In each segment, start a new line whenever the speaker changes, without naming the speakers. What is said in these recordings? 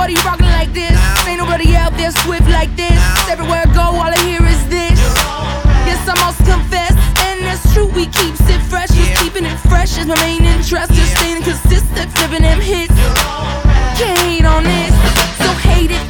nobody rocking like this. Ain't nobody out there swift like this. Everywhere I go, all I hear is this. Yes, I must confess, and that's true. We keeps it fresh, just keeping it fresh is my main interest. Just staying consistent, flipping them hits. Can't hate on this, so hate it.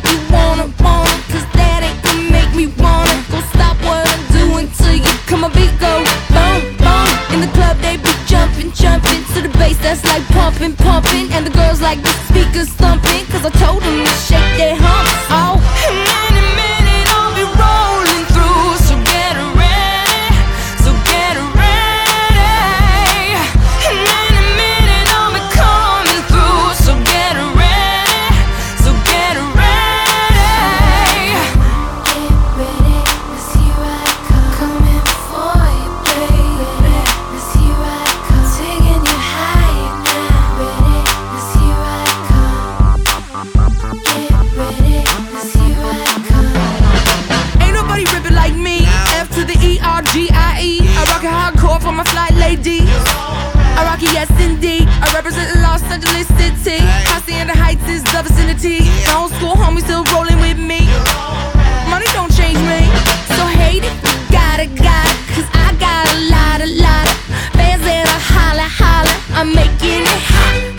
Hardcore for my flight ladies. I rock it, yes indeed. I represent Los Angeles City. Hacienda Heights is the vicinity. The old school homies still rolling with me. Money don't change me. So hate it, gotta, gotta. Cause I got a lot, a lot of fans that I holla, holla. I'm making it hot.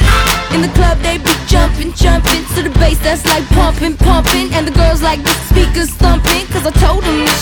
In the club, they be jumping, jumping to the bass that's like pumping, pumping. And the girls like the speakers thumping. Cause I told them to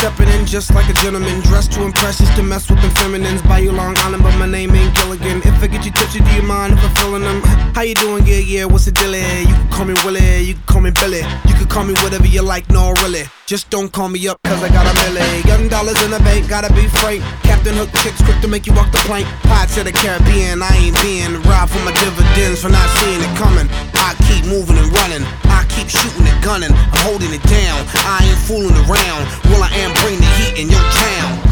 stepping in just like a gentleman, dressed to impress, just to mess with them feminines. Buy you Long Island, but my name ain't Gilligan. If I get you tipsy, do you mind if I'm feeling them? How you doing? Yeah, yeah, what's the deal? You can call me Willie, you can call me Billy, you can call me whatever you like, no, really. Just don't call me up, cause I got a milli. Gun dollars in the bank, gotta be frank. Captain Hook chicks quick to make you walk the plank. Pirates of the Caribbean, I ain't being robbed for my dividends for not seeing it coming gunning, I'm holding it down. I ain't fooling around. Well, I am bringing the heat in your town.